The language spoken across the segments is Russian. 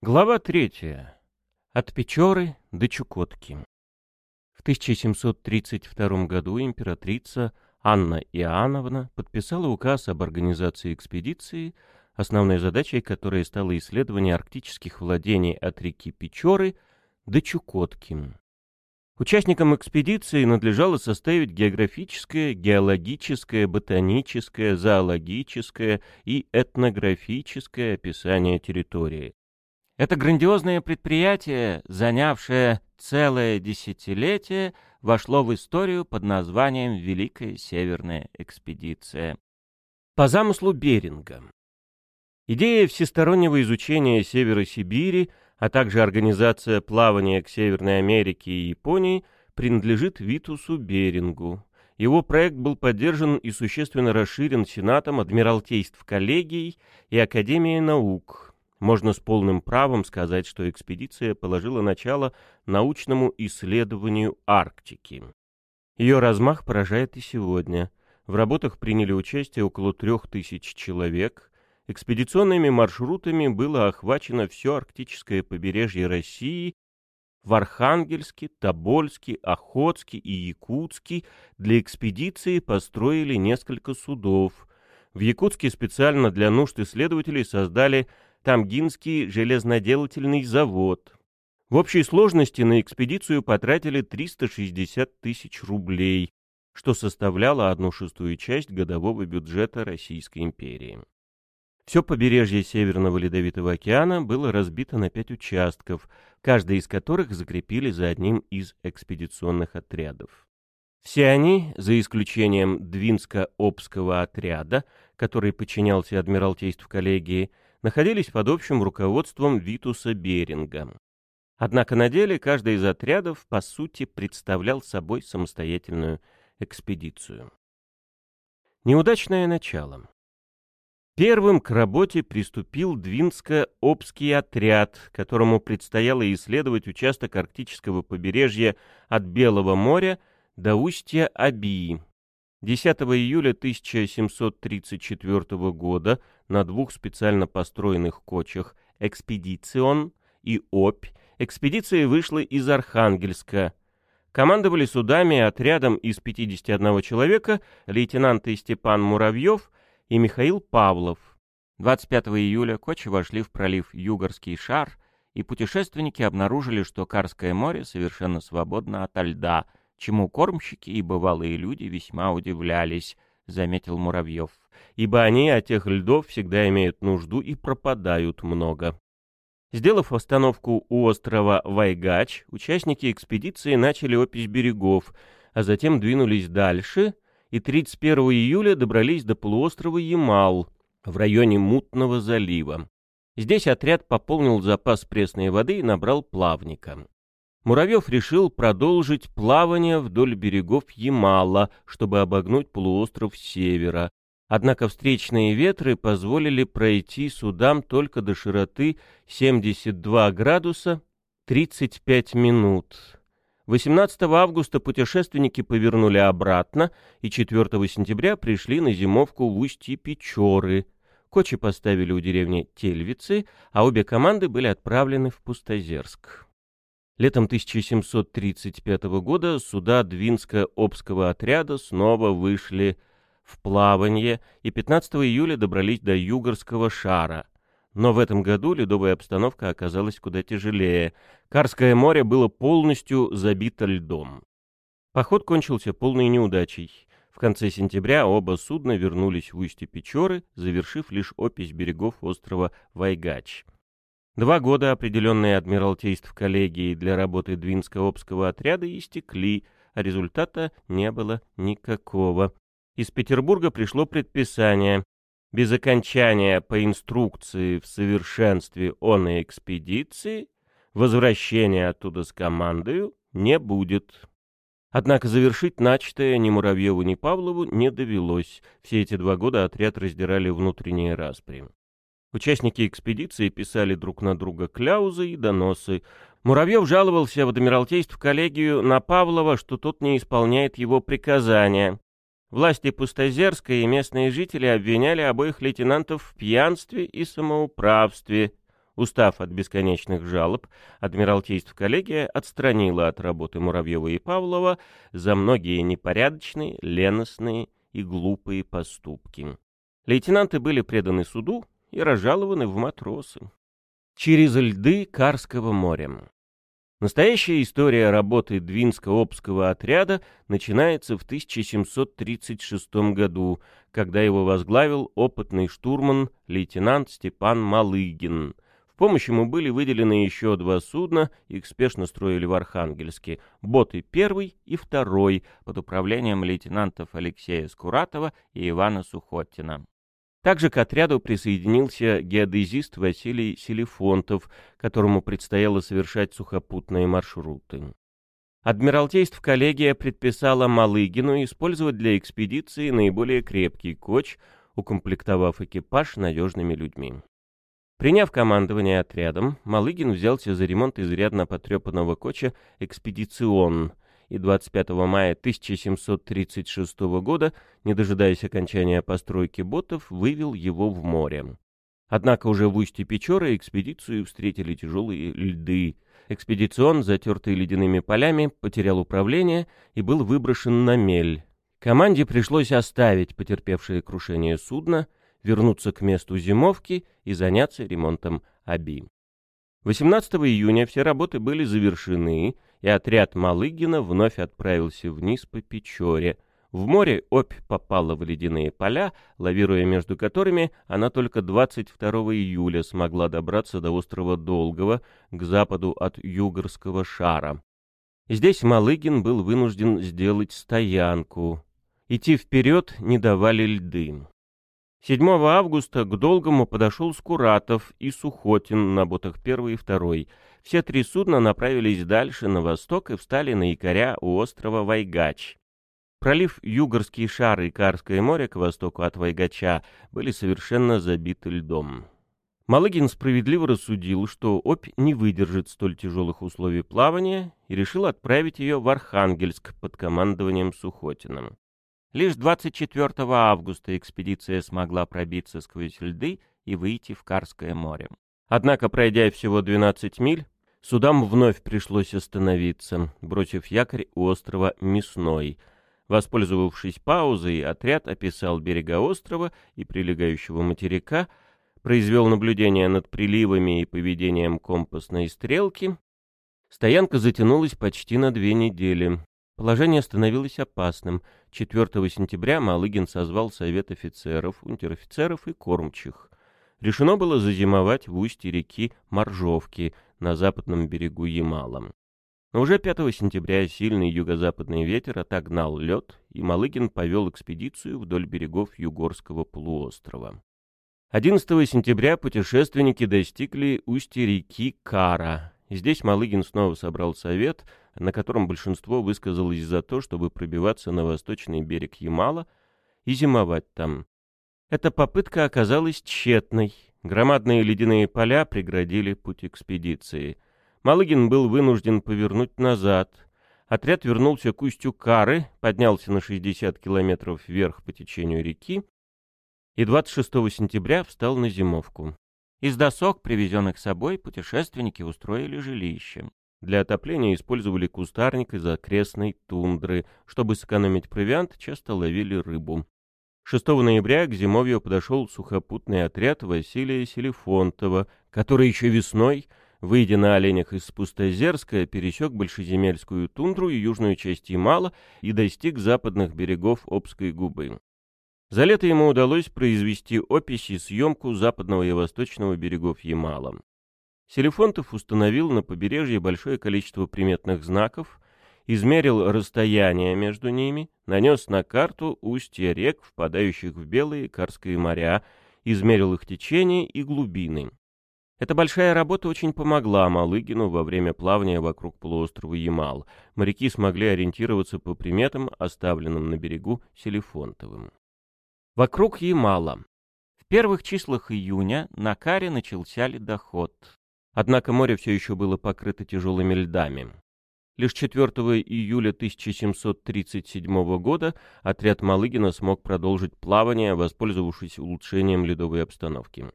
Глава третья. От Печоры до Чукотки. В 1732 году императрица Анна Иоанновна подписала указ об организации экспедиции, основной задачей которой стало исследование арктических владений от реки Печоры до Чукотки. Участникам экспедиции надлежало составить географическое, геологическое, ботаническое, зоологическое и этнографическое описание территории. Это грандиозное предприятие, занявшее целое десятилетие, вошло в историю под названием Великая Северная экспедиция. По замыслу Беринга. Идея всестороннего изучения Севера Сибири, а также организация плавания к Северной Америке и Японии принадлежит Витусу Берингу. Его проект был поддержан и существенно расширен Сенатом Адмиралтейств коллегий и Академией наук, можно с полным правом сказать, что экспедиция положила начало научному исследованию Арктики. Ее размах поражает и сегодня. В работах приняли участие около трех тысяч человек. Экспедиционными маршрутами было охвачено все арктическое побережье России. В Архангельске, Тобольске, Охотске и Якутске для экспедиции построили несколько судов. В Якутске специально для нужд исследователей создали Тамгинский железноделательный завод. В общей сложности на экспедицию потратили 360 тысяч рублей, что составляло одну шестую часть годового бюджета Российской империи. Все побережье Северного Ледовитого океана было разбито на пять участков, каждый из которых закрепили за одним из экспедиционных отрядов. Все они, за исключением Двинско-Обского отряда, который подчинялся Адмиралтейству коллегии, находились под общим руководством Витуса Беринга. Однако на деле каждый из отрядов, по сути, представлял собой самостоятельную экспедицию. Неудачное начало. Первым к работе приступил Двинско-Обский отряд, которому предстояло исследовать участок арктического побережья от Белого моря до устья Абии, 10 июля 1734 года на двух специально построенных кочах «Экспедицион» и «Опь» экспедиция вышла из Архангельска. Командовали судами отрядом из 51 человека лейтенанты Степан Муравьев и Михаил Павлов. 25 июля кочи вошли в пролив Югорский шар, и путешественники обнаружили, что Карское море совершенно свободно ото льда – чему кормщики и бывалые люди весьма удивлялись, — заметил Муравьев, — ибо они от тех льдов всегда имеют нужду и пропадают много. Сделав остановку у острова Вайгач, участники экспедиции начали опись берегов, а затем двинулись дальше и 31 июля добрались до полуострова Ямал в районе Мутного залива. Здесь отряд пополнил запас пресной воды и набрал плавника. Муравьев решил продолжить плавание вдоль берегов Ямала, чтобы обогнуть полуостров севера. Однако встречные ветры позволили пройти судам только до широты 72 градуса 35 минут. 18 августа путешественники повернули обратно и 4 сентября пришли на зимовку в устье Печоры. Кочи поставили у деревни Тельвицы, а обе команды были отправлены в Пустозерск. Летом 1735 года суда Двинско-Обского отряда снова вышли в плавание и 15 июля добрались до Югорского шара. Но в этом году ледовая обстановка оказалась куда тяжелее. Карское море было полностью забито льдом. Поход кончился полной неудачей. В конце сентября оба судна вернулись в устье Печоры, завершив лишь опись берегов острова Вайгач. Два года, определенные Адмиралтейств коллегии для работы Двинско-Обского отряда, истекли, а результата не было никакого. Из Петербурга пришло предписание без окончания по инструкции в совершенстве оной экспедиции возвращения оттуда с командою не будет. Однако завершить начатое ни Муравьеву, ни Павлову не довелось. Все эти два года отряд раздирали внутренние распри. Участники экспедиции писали друг на друга кляузы и доносы. Муравьев жаловался в Адмиралтейств коллегию на Павлова, что тот не исполняет его приказания. Власти Пустозерска и местные жители обвиняли обоих лейтенантов в пьянстве и самоуправстве. Устав от бесконечных жалоб, Адмиралтейство коллегия отстранила от работы Муравьева и Павлова за многие непорядочные, леностные и глупые поступки. Лейтенанты были преданы суду и разжалованы в матросы. Через льды Карского моря. Настоящая история работы Двинско-Обского отряда начинается в 1736 году, когда его возглавил опытный штурман лейтенант Степан Малыгин. В помощь ему были выделены еще два судна, их спешно строили в Архангельске, боты первый и второй под управлением лейтенантов Алексея Скуратова и Ивана Сухотина. Также к отряду присоединился геодезист Василий Селифонтов, которому предстояло совершать сухопутные маршруты. Адмиралтейство коллегия предписала Малыгину использовать для экспедиции наиболее крепкий коч, укомплектовав экипаж надежными людьми. Приняв командование отрядом, Малыгин взялся за ремонт изрядно потрепанного коча «Экспедицион», и 25 мая 1736 года, не дожидаясь окончания постройки ботов, вывел его в море. Однако уже в устье Печоры экспедицию встретили тяжелые льды. Экспедицион, затертый ледяными полями, потерял управление и был выброшен на мель. Команде пришлось оставить потерпевшее крушение судно, вернуться к месту зимовки и заняться ремонтом Аби. 18 июня все работы были завершены, и отряд Малыгина вновь отправился вниз по Печоре. В море Обь попала в ледяные поля, лавируя между которыми, она только 22 июля смогла добраться до острова Долгого, к западу от Югорского шара. Здесь Малыгин был вынужден сделать стоянку. Идти вперед не давали льды. 7 августа к Долгому подошел Скуратов и Сухотин на ботах первый и второй. Все три судна направились дальше на восток и встали на якоря у острова Вайгач. Пролив Югорский шар и Карское море к востоку от Вайгача были совершенно забиты льдом. Малыгин справедливо рассудил, что Обь не выдержит столь тяжелых условий плавания и решил отправить ее в Архангельск под командованием Сухотиным. Лишь 24 августа экспедиция смогла пробиться сквозь льды и выйти в Карское море. Однако, пройдя всего 12 миль, судам вновь пришлось остановиться, бросив якорь у острова Мясной. Воспользовавшись паузой, отряд описал берега острова и прилегающего материка, произвел наблюдение над приливами и поведением компасной стрелки. Стоянка затянулась почти на две недели. Положение становилось опасным. 4 сентября Малыгин созвал совет офицеров, унтер-офицеров и кормчих. Решено было зазимовать в устье реки Моржовки на западном берегу Ямала. Но уже 5 сентября сильный юго-западный ветер отогнал лед, и Малыгин повел экспедицию вдоль берегов Югорского полуострова. 11 сентября путешественники достигли устья реки Кара. Здесь Малыгин снова собрал совет — на котором большинство высказалось за то, чтобы пробиваться на восточный берег Ямала и зимовать там. Эта попытка оказалась тщетной. Громадные ледяные поля преградили путь экспедиции. Малыгин был вынужден повернуть назад. Отряд вернулся к устью Кары, поднялся на 60 километров вверх по течению реки и 26 сентября встал на зимовку. Из досок, привезенных с собой, путешественники устроили жилище. Для отопления использовали кустарник из окрестной тундры. Чтобы сэкономить провиант, часто ловили рыбу. 6 ноября к зимовью подошел сухопутный отряд Василия Селифонтова, который еще весной, выйдя на оленях из Пустозерска, пересек Большеземельскую тундру и южную часть Ямала и достиг западных берегов Обской губы. За лето ему удалось произвести опись и съемку западного и восточного берегов Ямала. Селефонтов установил на побережье большое количество приметных знаков, измерил расстояние между ними, нанес на карту устья рек, впадающих в Белые Карские моря, измерил их течение и глубины. Эта большая работа очень помогла Малыгину во время плавания вокруг полуострова Ямал. Моряки смогли ориентироваться по приметам, оставленным на берегу Селефонтовым. Вокруг Ямала. В первых числах июня на Каре начался ледоход. Однако море все еще было покрыто тяжелыми льдами. Лишь 4 июля 1737 года отряд Малыгина смог продолжить плавание, воспользовавшись улучшением ледовой обстановки.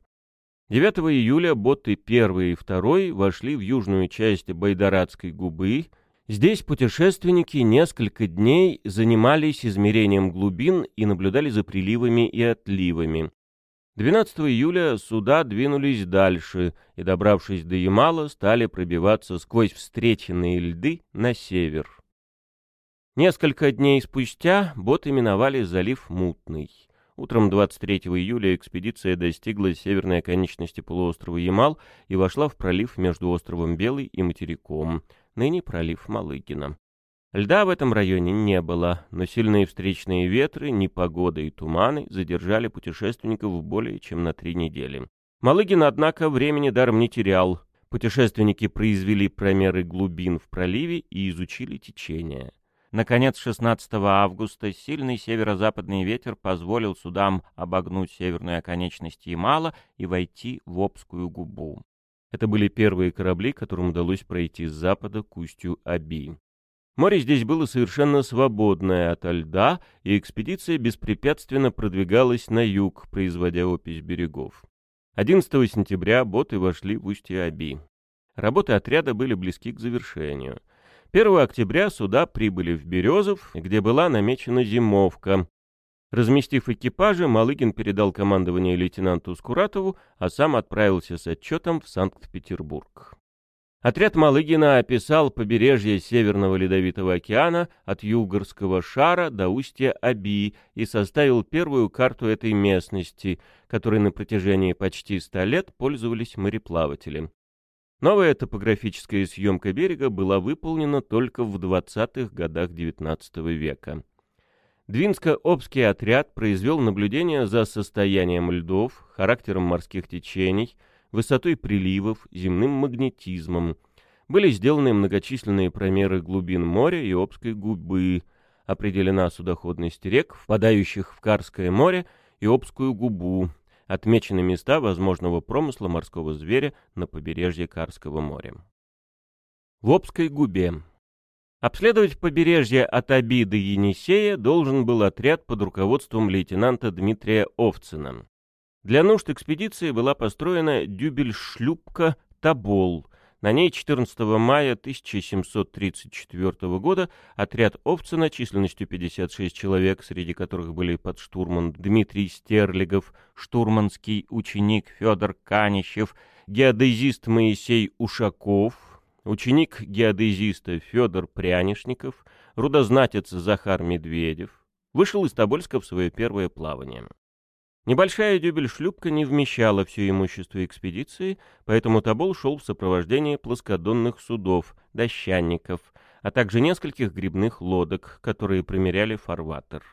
9 июля боты 1 и 2 вошли в южную часть Байдарадской губы. Здесь путешественники несколько дней занимались измерением глубин и наблюдали за приливами и отливами. 12 июля суда двинулись дальше и, добравшись до Ямала, стали пробиваться сквозь встреченные льды на север. Несколько дней спустя боты миновали залив Мутный. Утром 23 июля экспедиция достигла северной оконечности полуострова Ямал и вошла в пролив между островом Белый и материком, ныне пролив Малыгина. Льда в этом районе не было, но сильные встречные ветры, непогода и туманы задержали путешественников более чем на три недели. Малыгин, однако, времени даром не терял. Путешественники произвели промеры глубин в проливе и изучили течение. Наконец, 16 августа сильный северо-западный ветер позволил судам обогнуть северную оконечность Ямала и войти в Обскую губу. Это были первые корабли, которым удалось пройти с запада к устью Аби. Море здесь было совершенно свободное ото льда, и экспедиция беспрепятственно продвигалась на юг, производя опись берегов. 11 сентября боты вошли в устье Аби. Работы отряда были близки к завершению — 1 октября суда прибыли в Березов, где была намечена зимовка. Разместив экипажи, Малыгин передал командование лейтенанту Скуратову, а сам отправился с отчетом в Санкт-Петербург. Отряд Малыгина описал побережье Северного Ледовитого океана от Югорского шара до устья Аби и составил первую карту этой местности, которой на протяжении почти ста лет пользовались мореплаватели. Новая топографическая съемка берега была выполнена только в 20-х годах XIX века. Двинско-Обский отряд произвел наблюдения за состоянием льдов, характером морских течений, высотой приливов, земным магнетизмом. Были сделаны многочисленные промеры глубин моря и Обской губы, определена судоходность рек, впадающих в Карское море и Обскую губу, Отмечены места возможного промысла морского зверя на побережье Карского моря. В Обской губе. Обследовать побережье от Аби до Енисея должен был отряд под руководством лейтенанта Дмитрия Овцина. Для нужд экспедиции была построена дюбель-шлюпка «Тобол», на ней 14 мая 1734 года отряд Овцина численностью 56 человек, среди которых были подштурман Дмитрий Стерлигов, штурманский ученик Федор Канищев, геодезист Моисей Ушаков, ученик геодезиста Федор Прянишников, рудознатец Захар Медведев, вышел из Тобольска в свое первое плавание. Небольшая дюбель-шлюпка не вмещала все имущество экспедиции, поэтому Тобол шел в сопровождении плоскодонных судов, дощанников, а также нескольких грибных лодок, которые примеряли фарватер.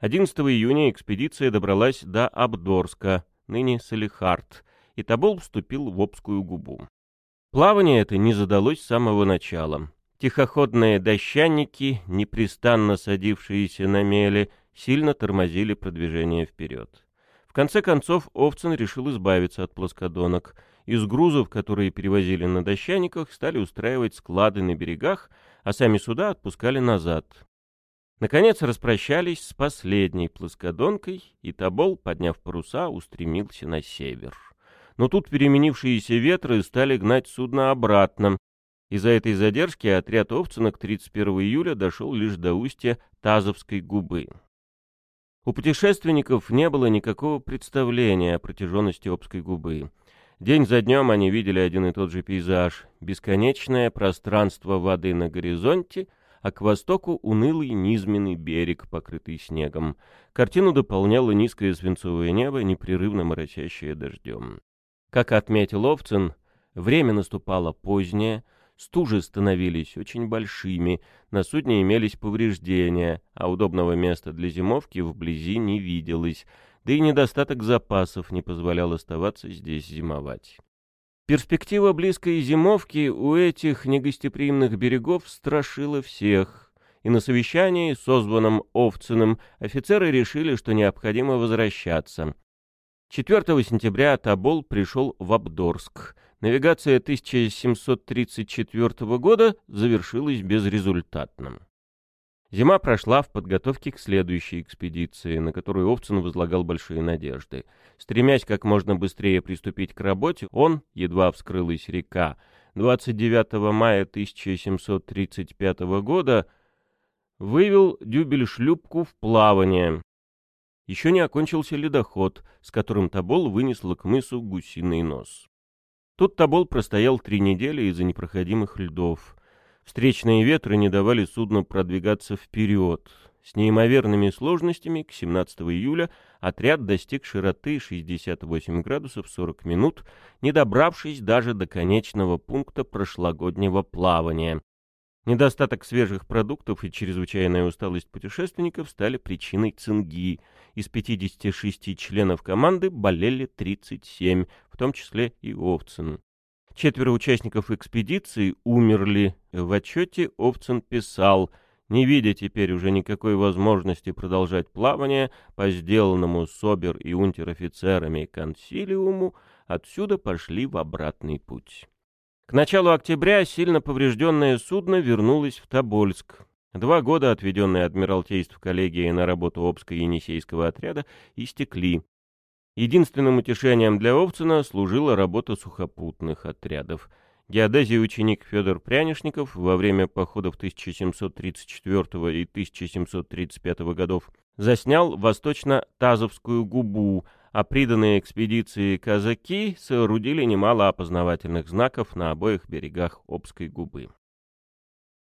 11 июня экспедиция добралась до Абдорска, ныне Салихард, и Тобол вступил в Обскую губу. Плавание это не задалось с самого начала. Тихоходные дощанники, непрестанно садившиеся на мели, сильно тормозили продвижение вперед конце концов Овцин решил избавиться от плоскодонок. Из грузов, которые перевозили на дощаниках, стали устраивать склады на берегах, а сами суда отпускали назад. Наконец распрощались с последней плоскодонкой, и Тобол, подняв паруса, устремился на север. Но тут переменившиеся ветры стали гнать судно обратно. Из-за этой задержки отряд Овцина к 31 июля дошел лишь до устья Тазовской губы. У путешественников не было никакого представления о протяженности Обской губы. День за днем они видели один и тот же пейзаж. Бесконечное пространство воды на горизонте, а к востоку унылый низменный берег, покрытый снегом. Картину дополняло низкое свинцовое небо, непрерывно моросящее дождем. Как отметил Овцин, время наступало позднее — Стужи становились очень большими, на судне имелись повреждения, а удобного места для зимовки вблизи не виделось, да и недостаток запасов не позволял оставаться здесь зимовать. Перспектива близкой зимовки у этих негостеприимных берегов страшила всех, и на совещании, созванном Овциным, офицеры решили, что необходимо возвращаться. 4 сентября Тобол пришел в Абдорск — навигация 1734 года завершилась безрезультатно. Зима прошла в подготовке к следующей экспедиции, на которую Овцин возлагал большие надежды. Стремясь как можно быстрее приступить к работе, он, едва вскрылась река, 29 мая 1735 года вывел дюбель-шлюпку в плавание. Еще не окончился ледоход, с которым Тобол вынесло к мысу гусиный нос. Тут Тобол простоял три недели из-за непроходимых льдов. Встречные ветры не давали судну продвигаться вперед. С неимоверными сложностями к 17 июля отряд достиг широты 68 градусов 40 минут, не добравшись даже до конечного пункта прошлогоднего плавания. Недостаток свежих продуктов и чрезвычайная усталость путешественников стали причиной цинги. Из 56 членов команды болели 37, в том числе и Овцин. Четверо участников экспедиции умерли. В отчете Овцин писал, не видя теперь уже никакой возможности продолжать плавание по сделанному Собер и унтер-офицерами консилиуму, отсюда пошли в обратный путь. К началу октября сильно поврежденное судно вернулось в Тобольск. Два года, отведенные Адмиралтейств коллегии на работу Обско-Енисейского отряда, истекли. Единственным утешением для Овцина служила работа сухопутных отрядов. Геодезий ученик Федор Прянишников во время походов 1734 и 1735 годов заснял восточно-Тазовскую губу, а приданные экспедиции казаки соорудили немало опознавательных знаков на обоих берегах Обской губы.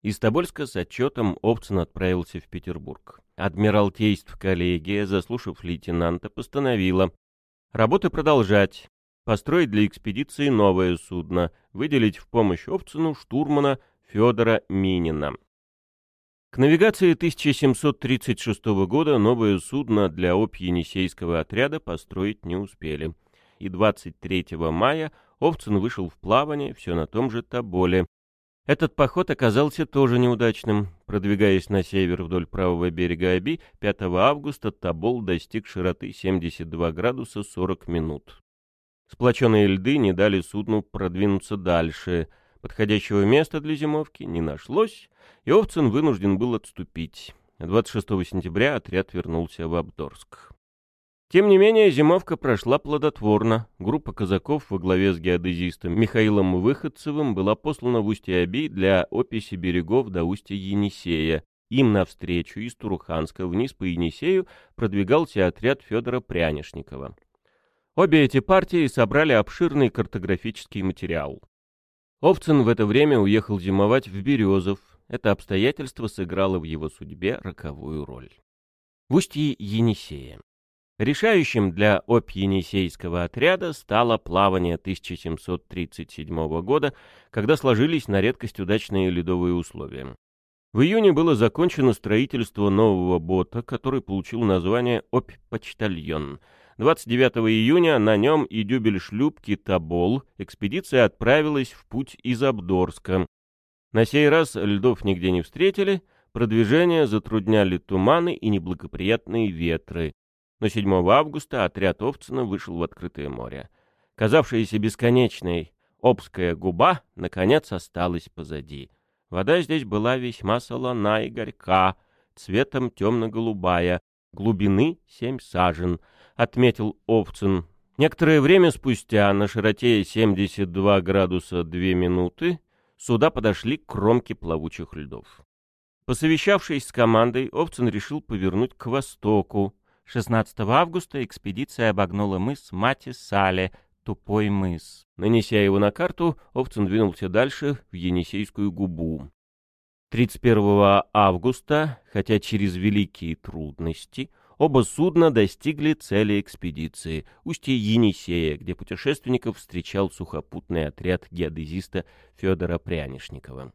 Из Тобольска с отчетом Овцин отправился в Петербург. Адмиралтейств коллегия, заслушав лейтенанта, постановила Работы продолжать. Построить для экспедиции новое судно. Выделить в помощь Овцину штурмана Федора Минина. К навигации 1736 года новое судно для Обь-Енисейского отряда построить не успели. И 23 мая Овцин вышел в плавание все на том же Тоболе, этот поход оказался тоже неудачным. Продвигаясь на север вдоль правого берега Аби, 5 августа Табол достиг широты 72 градуса 40 минут. Сплоченные льды не дали судну продвинуться дальше. Подходящего места для зимовки не нашлось, и Овцин вынужден был отступить. 26 сентября отряд вернулся в Абдорск. Тем не менее, зимовка прошла плодотворно. Группа казаков во главе с геодезистом Михаилом Выходцевым была послана в устье Оби для описи берегов до устья Енисея. Им навстречу из Туруханска вниз по Енисею продвигался отряд Федора Прянишникова. Обе эти партии собрали обширный картографический материал. Овцин в это время уехал зимовать в Березов. Это обстоятельство сыграло в его судьбе роковую роль. В устье Енисея. Решающим для Обь-Енисейского отряда стало плавание 1737 года, когда сложились на редкость удачные ледовые условия. В июне было закончено строительство нового бота, который получил название «Обь-Почтальон». 29 июня на нем и дюбель шлюпки «Тобол» экспедиция отправилась в путь из Абдорска. На сей раз льдов нигде не встретили, продвижение затрудняли туманы и неблагоприятные ветры но 7 августа отряд Овцина вышел в открытое море. Казавшаяся бесконечной Обская губа, наконец, осталась позади. Вода здесь была весьма солона и горька, цветом темно-голубая, глубины семь сажен, отметил Овцин. Некоторое время спустя, на широте 72 градуса 2 минуты, суда подошли к кромке плавучих льдов. Посовещавшись с командой, Овцин решил повернуть к востоку, 16 августа экспедиция обогнула мыс Мати-Сале, Тупой мыс. Нанеся его на карту, Овцин двинулся дальше, в Енисейскую губу. 31 августа, хотя через великие трудности, оба судна достигли цели экспедиции — устье Енисея, где путешественников встречал сухопутный отряд геодезиста Федора Прянишникова.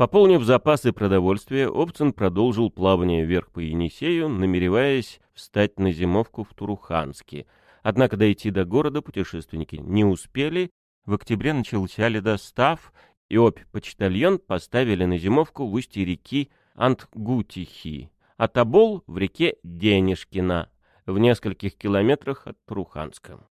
Пополнив запасы продовольствия, Овцин продолжил плавание вверх по Енисею, намереваясь встать на зимовку в Туруханске. Однако дойти до города путешественники не успели. В октябре начался ледостав, и Обь-почтальон поставили на зимовку в устье реки Антгутихи, а Тобол в реке Денежкина, в нескольких километрах от Туруханска.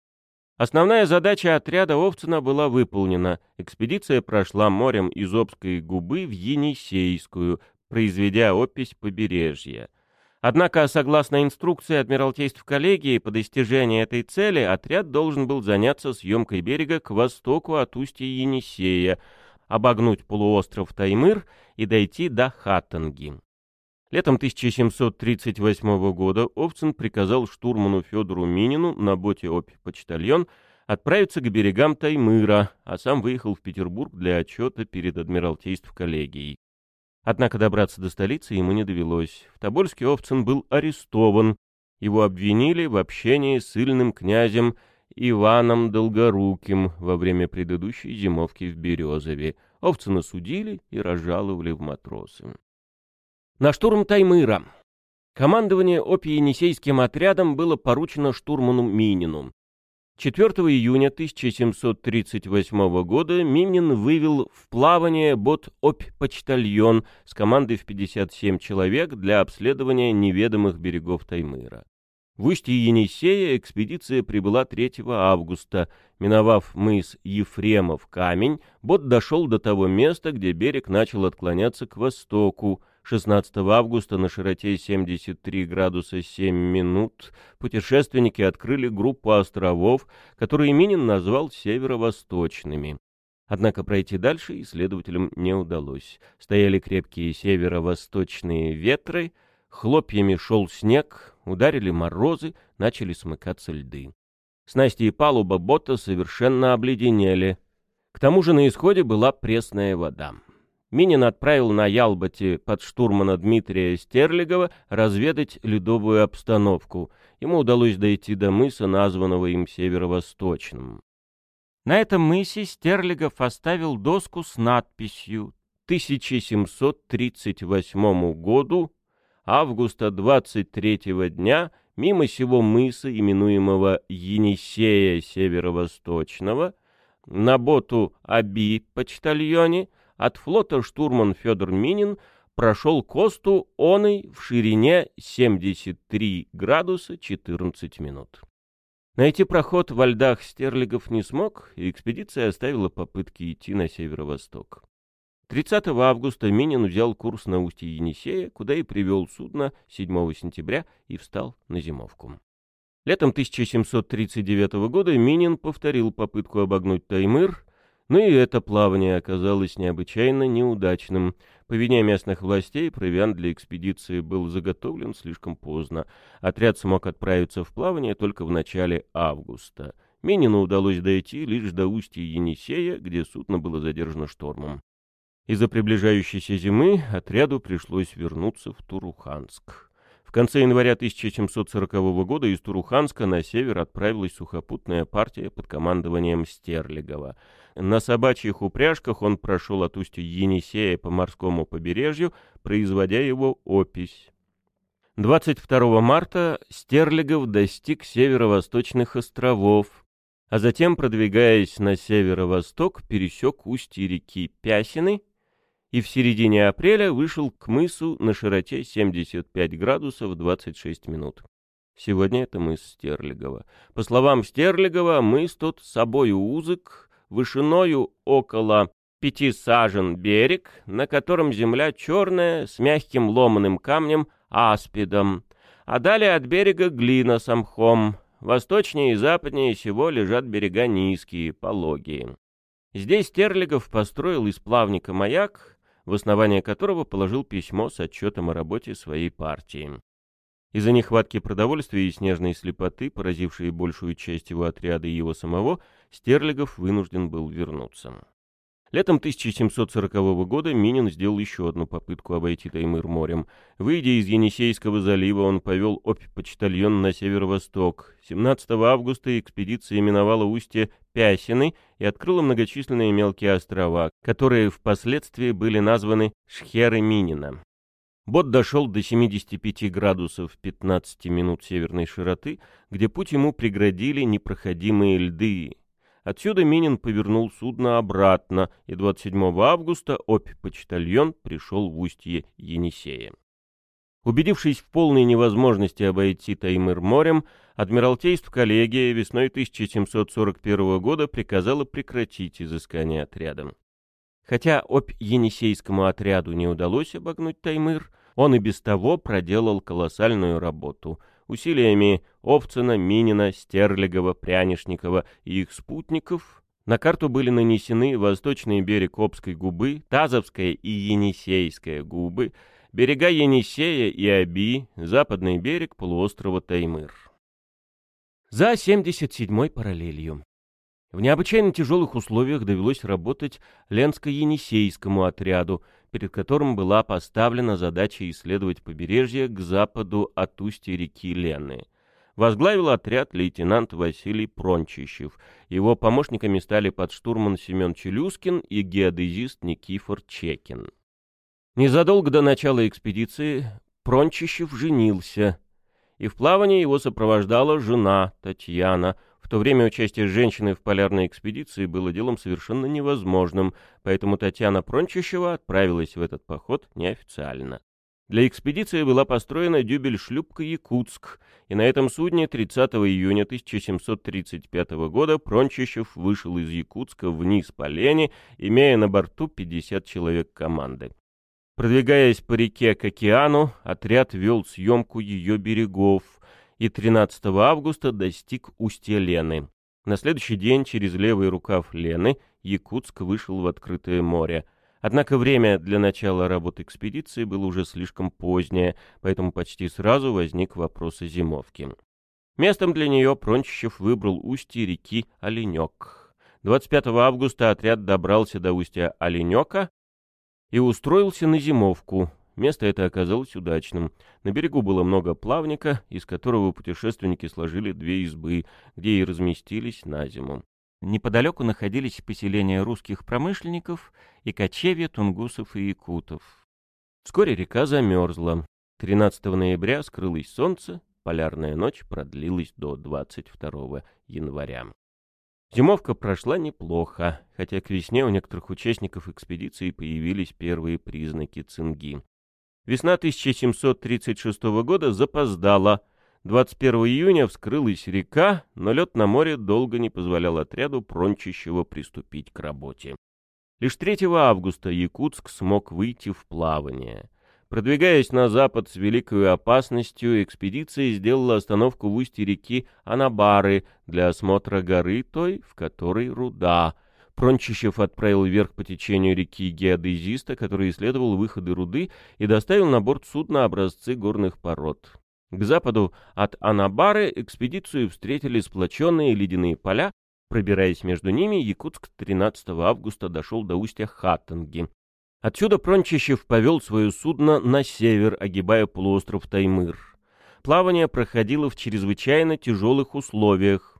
Основная задача отряда Овцина была выполнена. Экспедиция прошла морем из Обской губы в Енисейскую, произведя опись побережья. Однако, согласно инструкции Адмиралтейств коллегии, по достижении этой цели отряд должен был заняться съемкой берега к востоку от устья Енисея, обогнуть полуостров Таймыр и дойти до Хаттанги. Летом 1738 года Овцин приказал штурману Федору Минину на боте «Опь-почтальон» отправиться к берегам Таймыра, а сам выехал в Петербург для отчета перед Адмиралтейств коллегией. Однако добраться до столицы ему не довелось. В Тобольске Овцин был арестован. Его обвинили в общении с ильным князем Иваном Долгоруким во время предыдущей зимовки в Березове. Овцина судили и разжаловали в матросы. На штурм Таймыра. Командование опиенисейским отрядом было поручено штурману Минину. 4 июня 1738 года Минин вывел в плавание бот «Опь-почтальон» с командой в 57 человек для обследования неведомых берегов Таймыра. В устье Енисея экспедиция прибыла 3 августа. Миновав мыс Ефремов камень, бот дошел до того места, где берег начал отклоняться к востоку, 16 августа на широте 73 градуса 7 минут путешественники открыли группу островов, которые Минин назвал северо-восточными. Однако пройти дальше исследователям не удалось. Стояли крепкие северо-восточные ветры, хлопьями шел снег, ударили морозы, начали смыкаться льды. Снасти и палуба бота совершенно обледенели. К тому же на исходе была пресная вода. Минин отправил на Ялботе под штурмана Дмитрия Стерлигова разведать ледовую обстановку. Ему удалось дойти до мыса, названного им Северо-Восточным. На этом мысе Стерлигов оставил доску с надписью 1738 году, августа 23 дня, мимо сего мыса, именуемого Енисея Северо-Восточного, на боту Аби почтальоне, от флота штурман Федор Минин прошел косту оной в ширине 73 градуса 14 минут. Найти проход во льдах Стерлигов не смог, и экспедиция оставила попытки идти на северо-восток. 30 августа Минин взял курс на устье Енисея, куда и привел судно 7 сентября и встал на зимовку. Летом 1739 года Минин повторил попытку обогнуть Таймыр, но и это плавание оказалось необычайно неудачным. По вине местных властей провиант для экспедиции был заготовлен слишком поздно. Отряд смог отправиться в плавание только в начале августа. Минину удалось дойти лишь до устья Енисея, где судно было задержано штормом. Из-за приближающейся зимы отряду пришлось вернуться в Туруханск. В конце января 1740 года из Туруханска на север отправилась сухопутная партия под командованием Стерлигова. На собачьих упряжках он прошел от устья Енисея по морскому побережью, производя его опись. 22 марта Стерлигов достиг северо-восточных островов, а затем, продвигаясь на северо-восток, пересек устье реки Пясины и в середине апреля вышел к мысу на широте 75 градусов 26 минут. Сегодня это мыс Стерлигова. По словам Стерлигова, мыс тот собою узок, вышиною около пяти сажен берег, на котором земля черная, с мягким ломаным камнем аспидом, а далее от берега глина с мхом. Восточнее и западнее всего лежат берега низкие, пологие. Здесь Стерлигов построил из плавника маяк, в основание которого положил письмо с отчетом о работе своей партии. Из-за нехватки продовольствия и снежной слепоты, поразившей большую часть его отряда и его самого, Стерлигов вынужден был вернуться. Летом 1740 года Минин сделал еще одну попытку обойти Таймыр морем. Выйдя из Енисейского залива, он повел опь-почтальон на северо-восток. 17 августа экспедиция именовала устье Пясины и открыла многочисленные мелкие острова, которые впоследствии были названы Шхеры Минина. Бот дошел до 75 градусов 15 минут северной широты, где путь ему преградили непроходимые льды, Отсюда Минин повернул судно обратно, и 27 августа опь-почтальон пришел в устье Енисея. Убедившись в полной невозможности обойти Таймыр морем, Адмиралтейств коллегия весной 1741 года приказала прекратить изыскание отрядом. Хотя об Енисейскому отряду не удалось обогнуть Таймыр, он и без того проделал колоссальную работу. Усилиями Овцина, Минина, Стерлигова, Прянишникова и их спутников на карту были нанесены восточный берег Обской губы, Тазовская и Енисейская губы, берега Енисея и Аби, западный берег полуострова Таймыр. За 77-й параллелью. В необычайно тяжелых условиях довелось работать Ленско-Енисейскому отряду, перед которым была поставлена задача исследовать побережье к западу от устья реки Лены. Возглавил отряд лейтенант Василий Прончищев. Его помощниками стали подштурман Семен Челюскин и геодезист Никифор Чекин. Незадолго до начала экспедиции Прончищев женился, и в плавании его сопровождала жена Татьяна – в то время участие женщины в полярной экспедиции было делом совершенно невозможным, поэтому Татьяна Прончищева отправилась в этот поход неофициально. Для экспедиции была построена дюбель-шлюпка «Якутск», и на этом судне 30 июня 1735 года Прончищев вышел из Якутска вниз по Лене, имея на борту 50 человек команды. Продвигаясь по реке к океану, отряд вел съемку ее берегов — и 13 августа достиг устья Лены. На следующий день через левый рукав Лены Якутск вышел в открытое море. Однако время для начала работы экспедиции было уже слишком позднее, поэтому почти сразу возник вопрос о зимовке. Местом для нее Прончищев выбрал устье реки Оленек. 25 августа отряд добрался до устья Оленека и устроился на зимовку, Место это оказалось удачным. На берегу было много плавника, из которого путешественники сложили две избы, где и разместились на зиму. Неподалеку находились поселения русских промышленников и кочевья тунгусов и якутов. Вскоре река замерзла. 13 ноября скрылось солнце, полярная ночь продлилась до 22 января. Зимовка прошла неплохо, хотя к весне у некоторых участников экспедиции появились первые признаки цинги. Весна 1736 года запоздала. 21 июня вскрылась река, но лед на море долго не позволял отряду Прончищева приступить к работе. Лишь 3 августа Якутск смог выйти в плавание. Продвигаясь на запад с великой опасностью, экспедиция сделала остановку в устье реки Анабары для осмотра горы той, в которой руда — Прончищев отправил вверх по течению реки геодезиста, который исследовал выходы руды и доставил на борт судна образцы горных пород. К западу от Анабары экспедицию встретили сплоченные ледяные поля. Пробираясь между ними, Якутск 13 августа дошел до устья Хаттенги. Отсюда Прончищев повел свое судно на север, огибая полуостров Таймыр. Плавание проходило в чрезвычайно тяжелых условиях.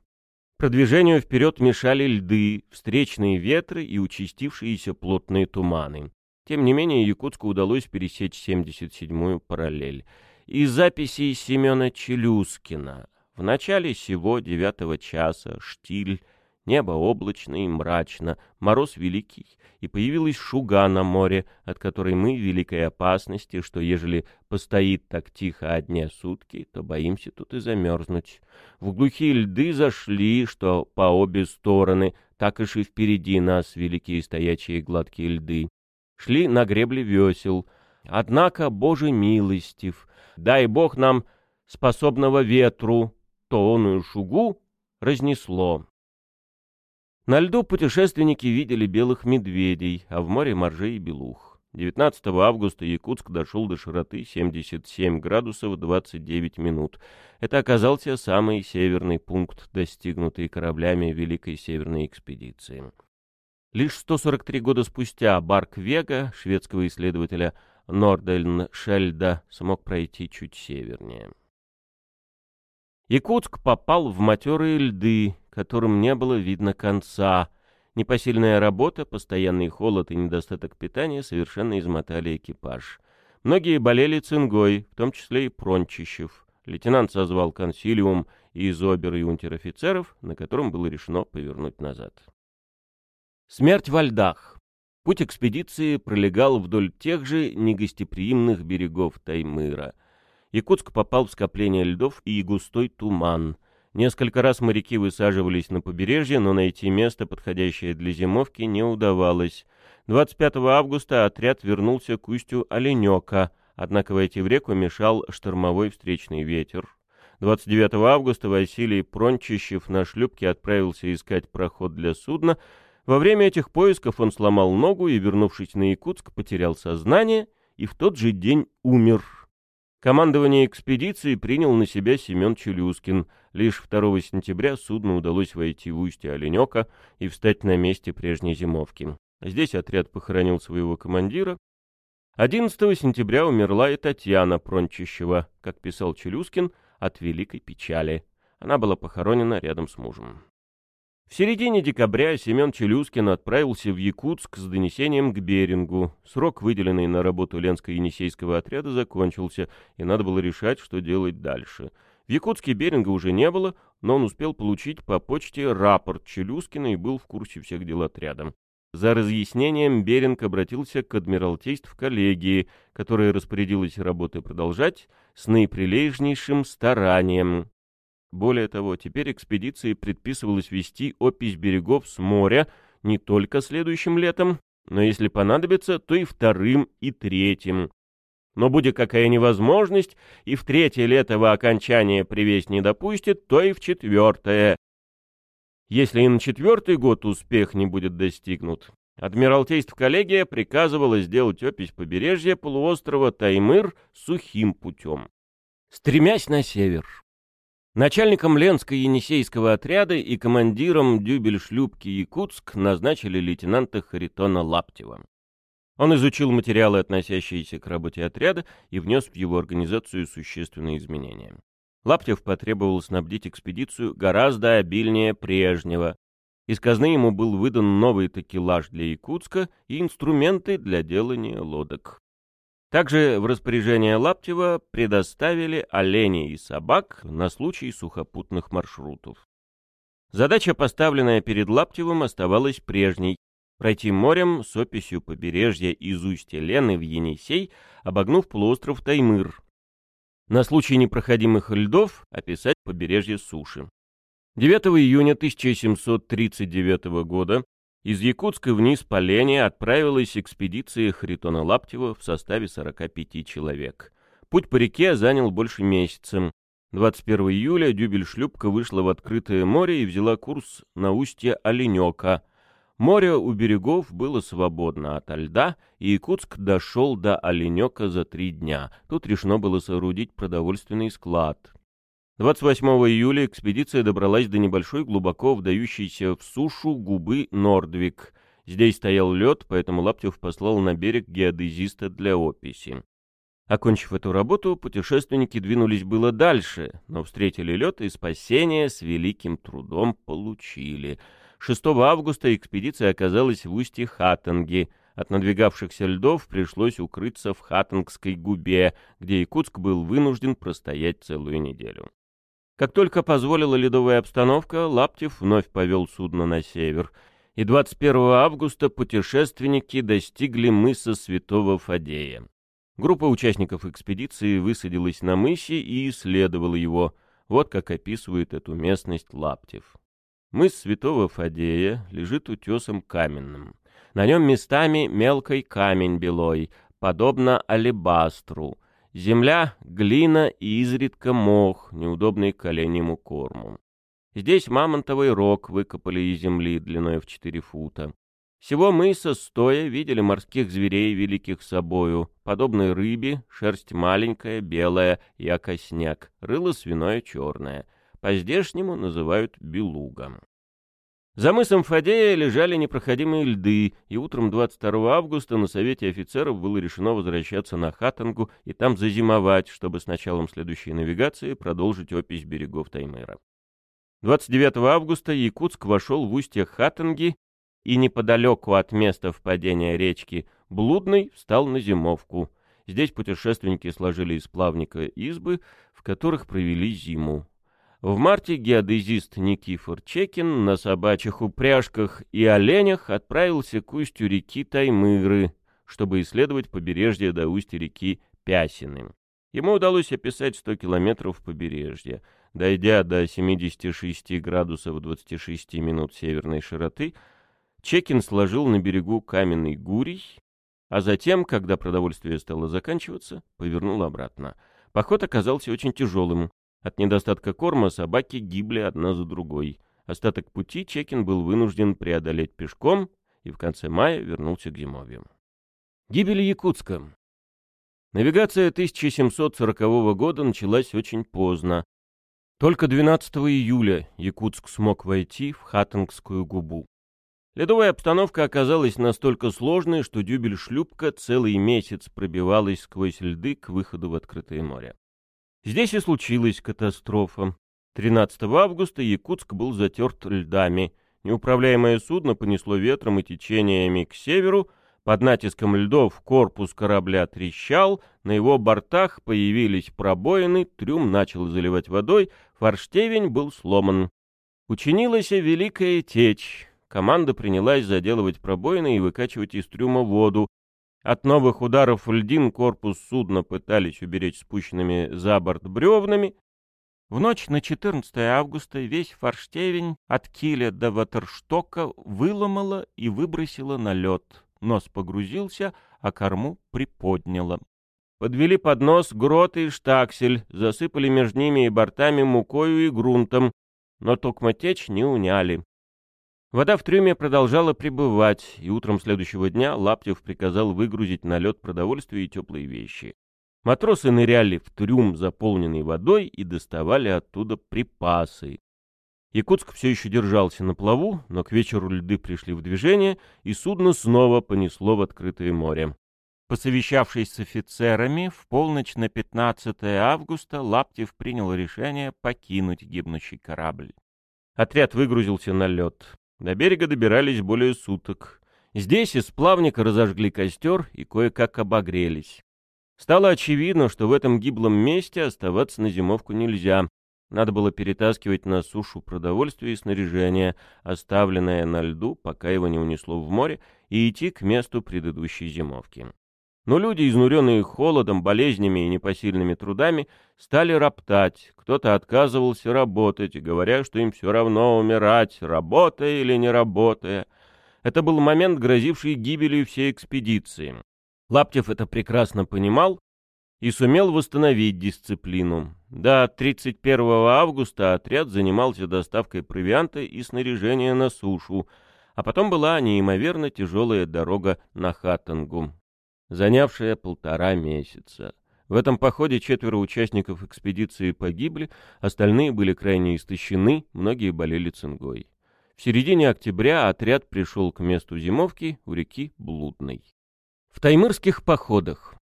Продвижению вперед мешали льды, встречные ветры и участившиеся плотные туманы. Тем не менее, Якутску удалось пересечь 77-ю параллель. Из записей Семена Челюскина. В начале сего девятого часа штиль Небо облачно и мрачно, мороз великий, и появилась шуга на море, от которой мы в великой опасности, что ежели постоит так тихо одни сутки, то боимся тут и замерзнуть. В глухие льды зашли, что по обе стороны, так и и впереди нас великие стоячие гладкие льды. Шли на гребле весел. Однако, Боже милостив, дай Бог нам способного ветру, то оную шугу разнесло. На льду путешественники видели белых медведей, а в море моржей и белух. 19 августа Якутск дошел до широты 77 градусов 29 минут. Это оказался самый северный пункт, достигнутый кораблями Великой Северной экспедиции. Лишь 143 года спустя Барк Вега, шведского исследователя Нордельн Шельда, смог пройти чуть севернее. Якутск попал в матерые льды, которым не было видно конца. Непосильная работа, постоянный холод и недостаток питания совершенно измотали экипаж. Многие болели цингой, в том числе и Прончищев. Лейтенант созвал консилиум из обер и унтер-офицеров, на котором было решено повернуть назад. Смерть во льдах. Путь экспедиции пролегал вдоль тех же негостеприимных берегов Таймыра. Якутск попал в скопление льдов и густой туман — Несколько раз моряки высаживались на побережье, но найти место, подходящее для зимовки, не удавалось. 25 августа отряд вернулся к устью Оленёка, однако войти в реку мешал штормовой встречный ветер. 29 августа Василий Прончищев на шлюпке отправился искать проход для судна. Во время этих поисков он сломал ногу и, вернувшись на Якутск, потерял сознание и в тот же день умер. Командование экспедиции принял на себя Семен Челюскин. Лишь 2 сентября судну удалось войти в устье Оленёка и встать на месте прежней зимовки. Здесь отряд похоронил своего командира. 11 сентября умерла и Татьяна Прончищева, как писал Челюскин, от великой печали. Она была похоронена рядом с мужем. В середине декабря Семен Челюскин отправился в Якутск с донесением к Берингу. Срок, выделенный на работу Ленско-Енисейского отряда, закончился, и надо было решать, что делать дальше. В Якутске Беринга уже не было, но он успел получить по почте рапорт Челюскина и был в курсе всех дел отряда. За разъяснением Беринг обратился к адмиралтейств коллегии, которая распорядилась работы продолжать с наиприлежнейшим старанием. Более того, теперь экспедиции предписывалось вести опись берегов с моря не только следующим летом, но если понадобится, то и вторым и третьим. Но будет какая невозможность, и в третье летово окончание привесть не допустит, то и в четвертое. Если и на четвертый год успех не будет достигнут, Адмиралтейств коллегия приказывала сделать опись побережья полуострова Таймыр сухим путем. Стремясь на север, Начальником Ленско-Енисейского отряда и командиром дюбель-шлюпки «Якутск» назначили лейтенанта Харитона Лаптева. Он изучил материалы, относящиеся к работе отряда, и внес в его организацию существенные изменения. Лаптев потребовал снабдить экспедицию гораздо обильнее прежнего. Из казны ему был выдан новый такелаж для Якутска и инструменты для делания лодок. Также в распоряжение Лаптева предоставили оленей и собак на случай сухопутных маршрутов. Задача, поставленная перед Лаптевым, оставалась прежней — пройти морем с описью побережья из устья Лены в Енисей, обогнув полуостров Таймыр. На случай непроходимых льдов описать побережье суши. 9 июня 1739 года из Якутска вниз по Лене отправилась экспедиция Харитона Лаптева в составе 45 человек. Путь по реке занял больше месяца. 21 июля дюбель-шлюпка вышла в открытое море и взяла курс на устье Оленёка. Море у берегов было свободно от льда, и Якутск дошел до Оленёка за три дня. Тут решено было соорудить продовольственный склад. 28 июля экспедиция добралась до небольшой глубоко вдающейся в сушу губы Нордвик. Здесь стоял лед, поэтому Лаптев послал на берег геодезиста для описи. Окончив эту работу, путешественники двинулись было дальше, но встретили лед и спасение с великим трудом получили. 6 августа экспедиция оказалась в устье Хаттенги. От надвигавшихся льдов пришлось укрыться в Хаттенгской губе, где Якутск был вынужден простоять целую неделю. Как только позволила ледовая обстановка, Лаптев вновь повел судно на север, и 21 августа путешественники достигли мыса Святого Фадея. Группа участников экспедиции высадилась на мысе и исследовала его. Вот как описывает эту местность Лаптев. Мыс Святого Фадея лежит утесом каменным. На нем местами мелкий камень белой, подобно алебастру — Земля, глина и изредка мох, неудобный к оленьему корму. Здесь мамонтовый рог выкопали из земли длиной в 4 фута. Всего мыса стоя видели морских зверей великих собою, подобной рыбе, шерсть маленькая, белая, и окосняк, рыло свиное черное. По-здешнему называют белугом. За мысом Фадея лежали непроходимые льды, и утром 22 августа на Совете офицеров было решено возвращаться на Хаттангу и там зазимовать, чтобы с началом следующей навигации продолжить опись берегов Таймыра. 29 августа Якутск вошел в устье Хаттанги и неподалеку от места впадения речки Блудный встал на зимовку. Здесь путешественники сложили из плавника избы, в которых провели зиму. В марте геодезист Никифор Чекин на собачьих упряжках и оленях отправился к устью реки Таймыры, чтобы исследовать побережье до устья реки Пясины. Ему удалось описать 100 километров побережья. Дойдя до 76 градусов 26 минут северной широты, Чекин сложил на берегу каменный гурий, а затем, когда продовольствие стало заканчиваться, повернул обратно. Поход оказался очень тяжелым. От недостатка корма собаки гибли одна за другой. Остаток пути Чекин был вынужден преодолеть пешком и в конце мая вернулся к зимовью. Гибель Якутска. Навигация 1740 года началась очень поздно. Только 12 июля Якутск смог войти в Хаттингскую губу. Ледовая обстановка оказалась настолько сложной, что дюбель-шлюпка целый месяц пробивалась сквозь льды к выходу в открытое море. Здесь и случилась катастрофа. 13 августа Якутск был затерт льдами. Неуправляемое судно понесло ветром и течениями к северу, под натиском льдов корпус корабля трещал, на его бортах появились пробоины, трюм начал заливать водой, форштевень был сломан. Учинилась великая течь. Команда принялась заделывать пробоины и выкачивать из трюма воду. От новых ударов льдин корпус судна пытались уберечь спущенными за борт бревнами. В ночь на 14 августа весь форштевень от киля до ватерштока выломало и выбросило на лед. Нос погрузился, а корму приподняло. Подвели под нос грот и штаксель, засыпали между ними и бортами мукою и грунтом, но токмотечь не уняли. Вода в трюме продолжала прибывать, и утром следующего дня Лаптев приказал выгрузить на лед продовольствие и теплые вещи. Матросы ныряли в трюм, заполненный водой, и доставали оттуда припасы. Якутск все еще держался на плаву, но к вечеру льды пришли в движение, и судно снова понесло в открытое море. Посовещавшись с офицерами, в полночь на 15 августа Лаптев принял решение покинуть гибнущий корабль. Отряд выгрузился на лед. До берега добирались более суток. Здесь из плавника разожгли костер и кое-как обогрелись. Стало очевидно, что в этом гиблом месте оставаться на зимовку нельзя. Надо было перетаскивать на сушу продовольствие и снаряжение, оставленное на льду, пока его не унесло в море, и идти к месту предыдущей зимовки. Но люди, изнуренные холодом, болезнями и непосильными трудами, стали роптать. Кто-то отказывался работать, говоря, что им все равно умирать, работая или не работая. Это был момент, грозивший гибелью всей экспедиции. Лаптев это прекрасно понимал и сумел восстановить дисциплину. До 31 августа отряд занимался доставкой провианта и снаряжения на сушу, а потом была неимоверно тяжелая дорога на Хаттангу занявшая полтора месяца. В этом походе четверо участников экспедиции погибли, остальные были крайне истощены, многие болели цингой. В середине октября отряд пришел к месту зимовки у реки Блудной. В таймырских походах.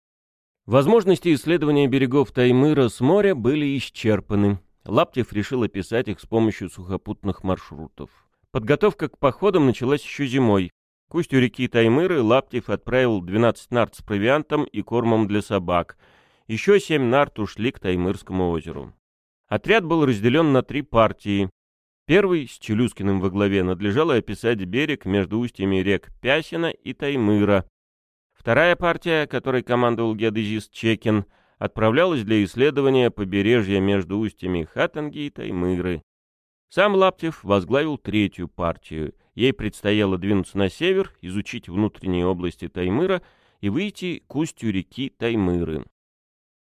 Возможности исследования берегов Таймыра с моря были исчерпаны. Лаптев решил описать их с помощью сухопутных маршрутов. Подготовка к походам началась еще зимой. К устью реки Таймыры Лаптев отправил 12 нарт с провиантом и кормом для собак. Еще семь нарт ушли к Таймырскому озеру. Отряд был разделен на три партии. Первый, с Челюскиным во главе, надлежало описать берег между устьями рек Пясина и Таймыра. Вторая партия, которой командовал геодезист Чекин, отправлялась для исследования побережья между устьями Хаттанги и Таймыры. Сам Лаптев возглавил третью партию — Ей предстояло двинуться на север, изучить внутренние области Таймыра и выйти к устью реки Таймыры.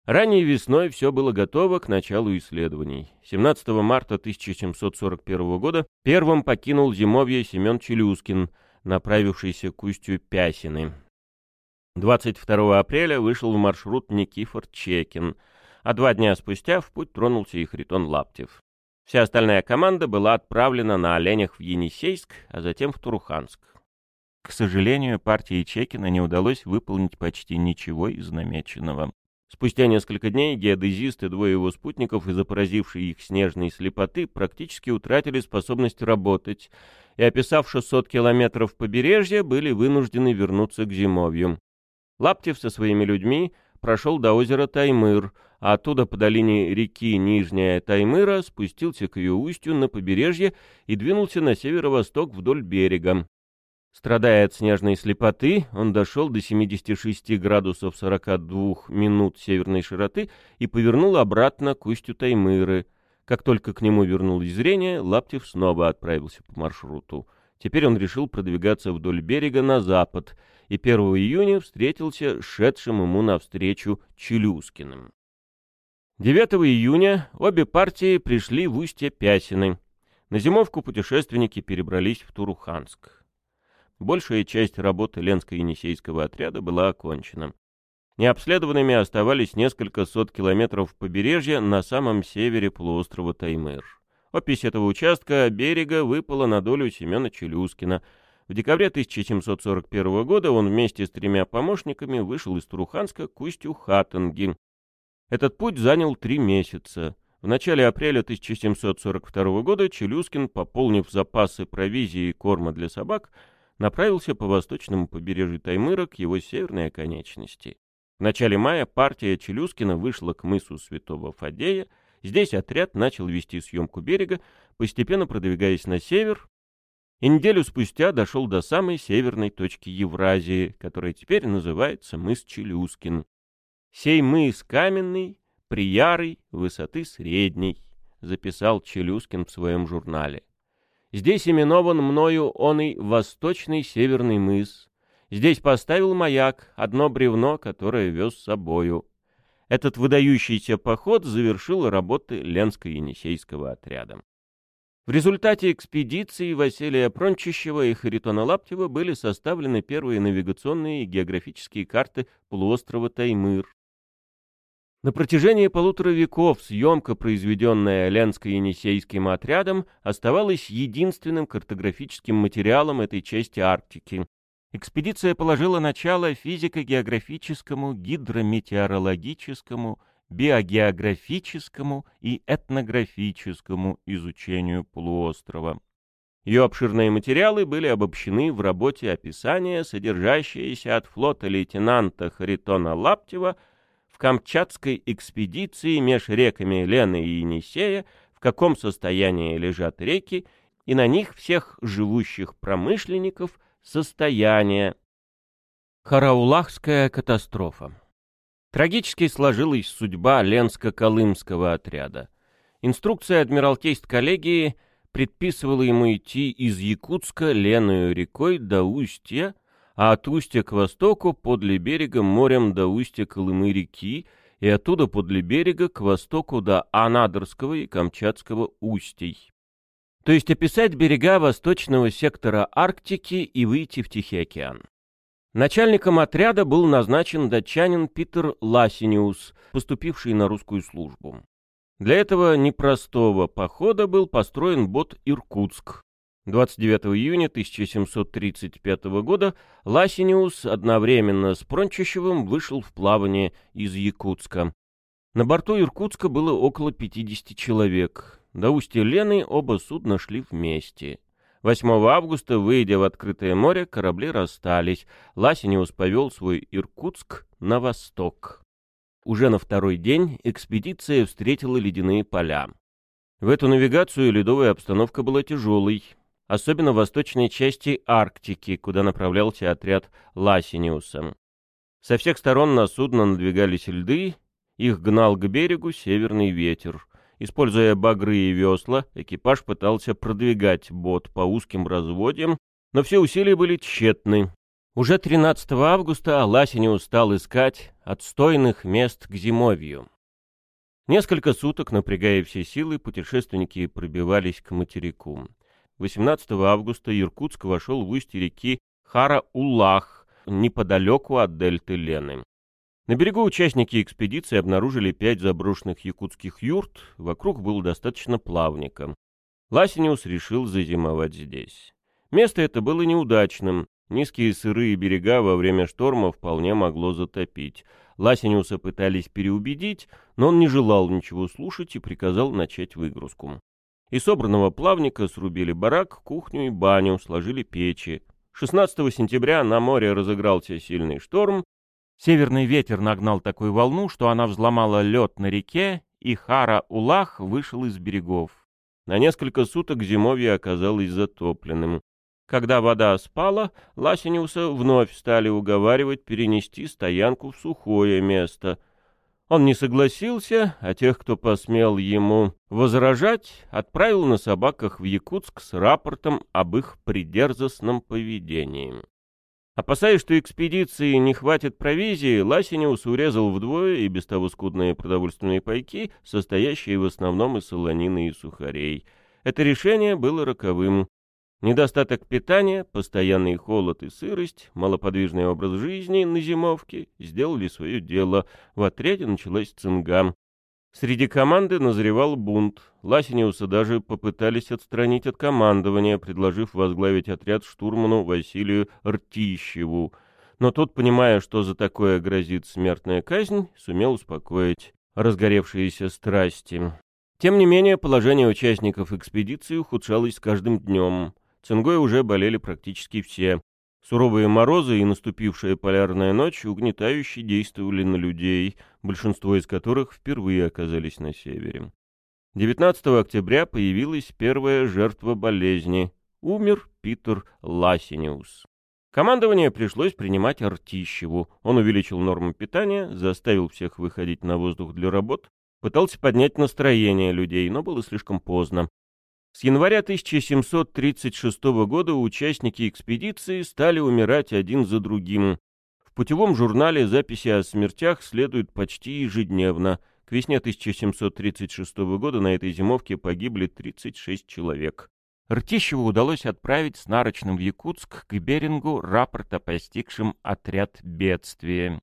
Ранней весной все было готово к началу исследований. 17 марта 1741 года первым покинул зимовье Семен Челюскин, направившийся к устью Пясины. 22 апреля вышел в маршрут Никифор Чекин, а два дня спустя в путь тронулся и Хритон Лаптев. Вся остальная команда была отправлена на оленях в Енисейск, а затем в Туруханск. К сожалению, партии Чекина не удалось выполнить почти ничего из намеченного. Спустя несколько дней геодезист и двое его спутников из-за поразившей их снежной слепоты практически утратили способность работать, и, описав 600 километров побережья, были вынуждены вернуться к зимовью. Лаптев со своими людьми прошел до озера Таймыр, а оттуда по долине реки Нижняя Таймыра спустился к ее устью на побережье и двинулся на северо-восток вдоль берега. Страдая от снежной слепоты, он дошел до 76 градусов 42 минут северной широты и повернул обратно к устью Таймыры. Как только к нему вернулось зрение, Лаптев снова отправился по маршруту. Теперь он решил продвигаться вдоль берега на запад, и 1 июня встретился с шедшим ему навстречу Челюскиным. 9 июня обе партии пришли в устье Пясины. На зимовку путешественники перебрались в Туруханск. Большая часть работы Ленско-Енисейского отряда была окончена. Необследованными оставались несколько сот километров побережья на самом севере полуострова Таймыр. Опись этого участка берега выпала на долю Семена Челюскина. В декабре 1741 года он вместе с тремя помощниками вышел из Туруханска к устью Хаттенги. Этот путь занял три месяца. В начале апреля 1742 года Челюскин, пополнив запасы провизии и корма для собак, направился по восточному побережью Таймыра к его северной оконечности. В начале мая партия Челюскина вышла к мысу Святого Фадея. Здесь отряд начал вести съемку берега, постепенно продвигаясь на север, и неделю спустя дошел до самой северной точки Евразии, которая теперь называется мыс Челюскин. Сей мыс каменный, приярый, высоты средней, записал Челюскин в своем журнале. Здесь именован мною он и Восточный Северный мыс, Здесь поставил маяк, одно бревно, которое вез с собою. Этот выдающийся поход завершил работы Ленско-Енисейского отряда. В результате экспедиции Василия Прончищева и Харитона Лаптева были составлены первые навигационные и географические карты полуострова Таймыр. На протяжении полутора веков съемка, произведенная Ленско-Енисейским отрядом, оставалась единственным картографическим материалом этой части Арктики, Экспедиция положила начало физико-географическому, гидрометеорологическому, биогеографическому и этнографическому изучению полуострова. Ее обширные материалы были обобщены в работе описания, содержащиеся от флота лейтенанта Харитона Лаптева в Камчатской экспедиции меж реками Лены и Енисея, в каком состоянии лежат реки, и на них всех живущих промышленников – Состояние. Хараулахская катастрофа. Трагически сложилась судьба Ленско-Колымского отряда. Инструкция Адмиралтейств-коллегии предписывала ему идти из Якутска Леною рекой до устья, а от устья к востоку подле берега морем до устья Колымы-реки и оттуда подле берега к востоку до Анадырского и Камчатского устий то есть описать берега восточного сектора Арктики и выйти в Тихий океан. Начальником отряда был назначен датчанин Питер Ласиниус, поступивший на русскую службу. Для этого непростого похода был построен бот «Иркутск». 29 июня 1735 года Ласиниус одновременно с Прончищевым вышел в плавание из Якутска. На борту Иркутска было около 50 человек. До устья Лены оба судна шли вместе. 8 августа, выйдя в открытое море, корабли расстались. Ласинеус повел свой Иркутск на восток. Уже на второй день экспедиция встретила ледяные поля. В эту навигацию ледовая обстановка была тяжелой, особенно в восточной части Арктики, куда направлялся отряд Ласиниуса. Со всех сторон на судно надвигались льды, их гнал к берегу северный ветер. Используя багры и весла, экипаж пытался продвигать бот по узким разводьям, но все усилия были тщетны. Уже 13 августа Ласи не устал искать отстойных мест к зимовью. Несколько суток, напрягая все силы, путешественники пробивались к материку. 18 августа Иркутск вошел в устье реки Хара-Улах, неподалеку от дельты Лены. На берегу участники экспедиции обнаружили пять заброшенных якутских юрт, вокруг было достаточно плавника. Ласиниус решил зазимовать здесь. Место это было неудачным, низкие сырые берега во время шторма вполне могло затопить. Ласиниуса пытались переубедить, но он не желал ничего слушать и приказал начать выгрузку. Из собранного плавника срубили барак, кухню и баню, сложили печи. 16 сентября на море разыгрался сильный шторм, Северный ветер нагнал такую волну, что она взломала лед на реке, и Хара-Улах вышел из берегов. На несколько суток зимовье оказалось затопленным. Когда вода спала, Ласиниуса вновь стали уговаривать перенести стоянку в сухое место. Он не согласился, а тех, кто посмел ему возражать, отправил на собаках в Якутск с рапортом об их придерзостном поведении. Опасаясь, что экспедиции не хватит провизии, Ласиниус урезал вдвое и без того скудные продовольственные пайки, состоящие в основном из солонины и сухарей. Это решение было роковым. Недостаток питания, постоянный холод и сырость, малоподвижный образ жизни на зимовке сделали свое дело. В отряде началась цинга. Среди команды назревал бунт. Ласиниуса даже попытались отстранить от командования, предложив возглавить отряд штурману Василию Ртищеву. Но тот, понимая, что за такое грозит смертная казнь, сумел успокоить разгоревшиеся страсти. Тем не менее, положение участников экспедиции ухудшалось с каждым днем. Цингой уже болели практически все. Суровые морозы и наступившая полярная ночь угнетающе действовали на людей, большинство из которых впервые оказались на севере. 19 октября появилась первая жертва болезни. Умер Питер Ласиниус. Командование пришлось принимать Артищеву. Он увеличил норму питания, заставил всех выходить на воздух для работ, пытался поднять настроение людей, но было слишком поздно. С января 1736 года участники экспедиции стали умирать один за другим. В путевом журнале записи о смертях следуют почти ежедневно. К весне 1736 года на этой зимовке погибли 36 человек. Ртищеву удалось отправить с нарочным в Якутск к Берингу рапорт о постигшем отряд бедствия.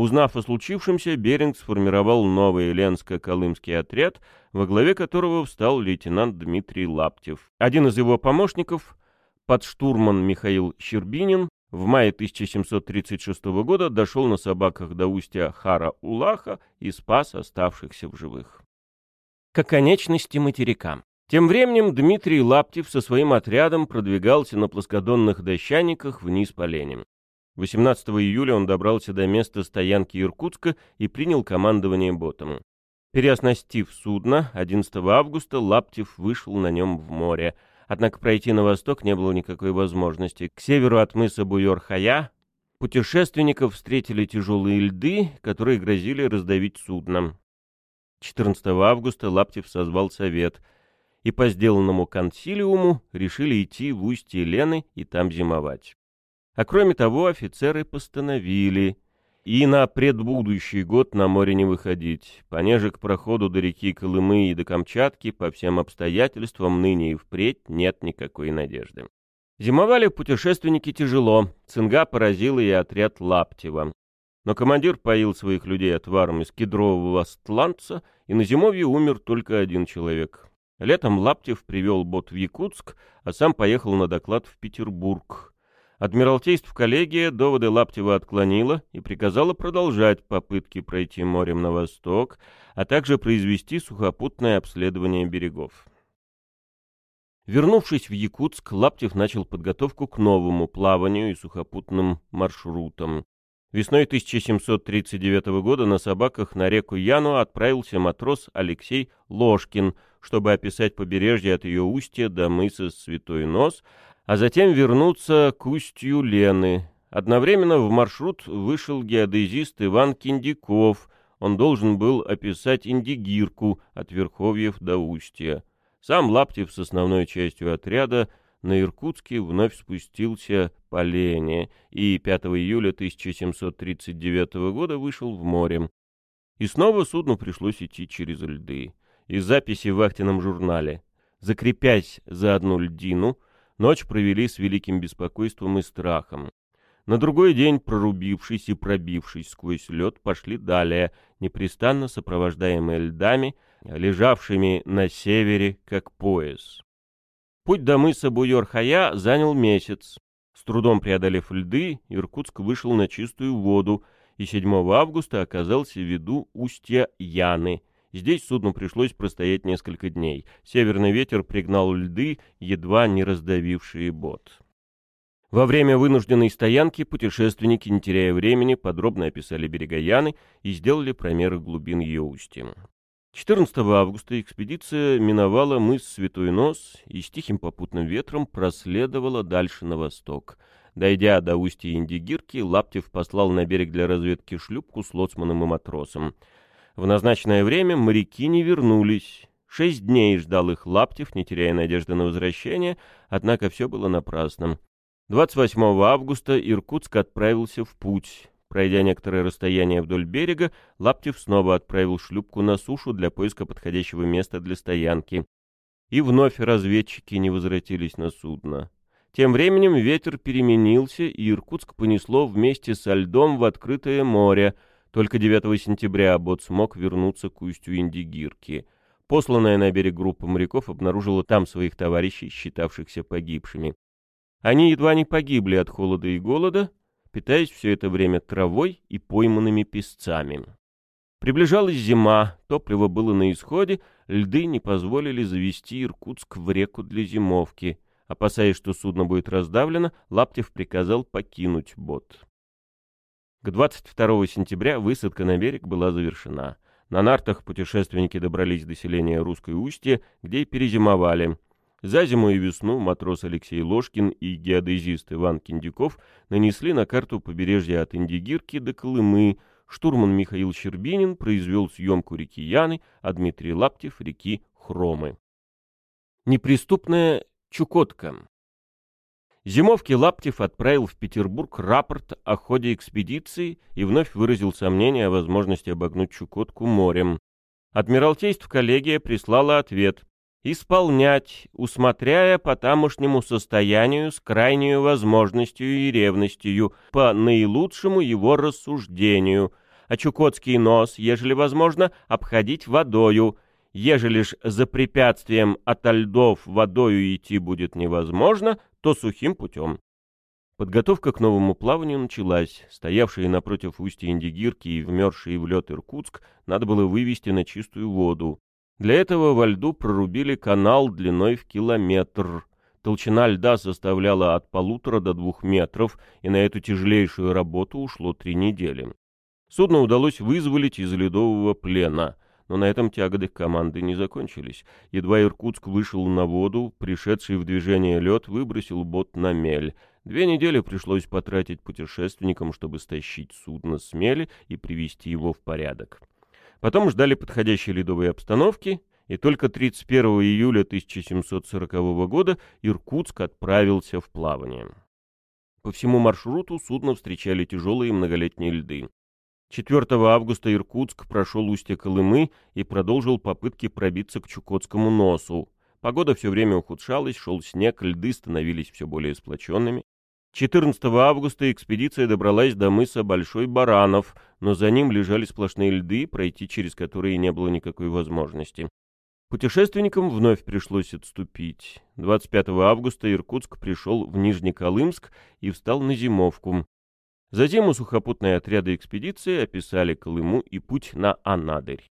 Узнав о случившемся, Беринг сформировал новый Ленско-Колымский отряд, во главе которого встал лейтенант Дмитрий Лаптев. Один из его помощников, подштурман Михаил Щербинин, в мае 1736 года дошел на собаках до устья Хара-Улаха и спас оставшихся в живых. К оконечности материка. Тем временем Дмитрий Лаптев со своим отрядом продвигался на плоскодонных дощаниках вниз по Леням. 18 июля он добрался до места стоянки Иркутска и принял командование ботом. Переоснастив судно, 11 августа Лаптев вышел на нем в море. Однако пройти на восток не было никакой возможности. К северу от мыса Буйор-Хая путешественников встретили тяжелые льды, которые грозили раздавить судно. 14 августа Лаптев созвал совет, и по сделанному консилиуму решили идти в устье Лены и там зимовать. А кроме того, офицеры постановили и на предбудущий год на море не выходить, понеже к проходу до реки Колымы и до Камчатки по всем обстоятельствам ныне и впредь нет никакой надежды. Зимовали путешественники тяжело, цинга поразила и отряд Лаптева. Но командир поил своих людей отваром из кедрового стланца, и на зимовье умер только один человек. Летом Лаптев привел бот в Якутск, а сам поехал на доклад в Петербург, Адмиралтейство коллегия доводы Лаптева отклонила и приказала продолжать попытки пройти морем на восток, а также произвести сухопутное обследование берегов. Вернувшись в Якутск, Лаптев начал подготовку к новому плаванию и сухопутным маршрутам. Весной 1739 года на собаках на реку Яну отправился матрос Алексей Ложкин, чтобы описать побережье от ее устья до мыса Святой Нос, а затем вернуться к устью Лены. Одновременно в маршрут вышел геодезист Иван Киндиков. Он должен был описать Индигирку от Верховьев до Устья. Сам Лаптев с основной частью отряда на Иркутске вновь спустился по Лене и 5 июля 1739 года вышел в море. И снова судну пришлось идти через льды. Из записи в вахтенном журнале. Закрепясь за одну льдину, Ночь провели с великим беспокойством и страхом. На другой день, прорубившись и пробившись сквозь лед, пошли далее, непрестанно сопровождаемые льдами, лежавшими на севере, как пояс. Путь до мыса Буйор-Хая занял месяц. С трудом преодолев льды, Иркутск вышел на чистую воду и 7 августа оказался в виду устья Яны, Здесь судну пришлось простоять несколько дней. Северный ветер пригнал льды, едва не раздавившие бот. Во время вынужденной стоянки путешественники, не теряя времени, подробно описали берега Яны и сделали промеры глубин ее устья. 14 августа экспедиция миновала мыс Святой Нос и с тихим попутным ветром проследовала дальше на восток. Дойдя до устья Индигирки, Лаптев послал на берег для разведки шлюпку с лоцманом и матросом. В назначенное время моряки не вернулись. Шесть дней ждал их Лаптев, не теряя надежды на возвращение, однако все было напрасным. 28 августа Иркутск отправился в путь. Пройдя некоторое расстояние вдоль берега, Лаптев снова отправил шлюпку на сушу для поиска подходящего места для стоянки. И вновь разведчики не возвратились на судно. Тем временем ветер переменился, и Иркутск понесло вместе со льдом в открытое море. Только 9 сентября бот смог вернуться к устью Индигирки. Посланная на берег группа моряков обнаружила там своих товарищей, считавшихся погибшими. Они едва не погибли от холода и голода, питаясь все это время травой и пойманными песцами. Приближалась зима, топливо было на исходе, льды не позволили завести Иркутск в реку для зимовки — Опасаясь, что судно будет раздавлено, Лаптев приказал покинуть бот. К 22 сентября высадка на берег была завершена. На нартах путешественники добрались до селения Русской Устье, где перезимовали. За зиму и весну матрос Алексей Ложкин и геодезист Иван Киндюков нанесли на карту побережья от Индигирки до Колымы. Штурман Михаил Щербинин произвел съемку реки Яны, а Дмитрий Лаптев — реки Хромы. Неприступная Чукотка. Зимовки Лаптев отправил в Петербург рапорт о ходе экспедиции и вновь выразил сомнение о возможности обогнуть Чукотку морем. Адмиралтейств коллегия прислала ответ «Исполнять, усмотряя по тамошнему состоянию с крайней возможностью и ревностью, по наилучшему его рассуждению, а Чукотский нос, ежели возможно, обходить водою, Ежели ж за препятствием ото льдов водою идти будет невозможно, то сухим путем. Подготовка к новому плаванию началась. Стоявшие напротив устья Индигирки и вмерзшие в лед Иркутск надо было вывести на чистую воду. Для этого во льду прорубили канал длиной в километр. Толщина льда составляла от полутора до двух метров, и на эту тяжелейшую работу ушло три недели. Судно удалось вызволить из ледового плена — но на этом тяготы команды не закончились. Едва Иркутск вышел на воду, пришедший в движение лед выбросил бот на мель. Две недели пришлось потратить путешественникам, чтобы стащить судно с мели и привести его в порядок. Потом ждали подходящей ледовой обстановки, и только 31 июля 1740 года Иркутск отправился в плавание. По всему маршруту судно встречали тяжелые многолетние льды. 4 августа Иркутск прошел устье Колымы и продолжил попытки пробиться к Чукотскому носу. Погода все время ухудшалась, шел снег, льды становились все более сплоченными. 14 августа экспедиция добралась до мыса Большой Баранов, но за ним лежали сплошные льды, пройти через которые не было никакой возможности. Путешественникам вновь пришлось отступить. 25 августа Иркутск пришел в Нижнеколымск и встал на зимовку. Затем сухопутные отряды экспедиции описали Колыму и путь на Анадырь.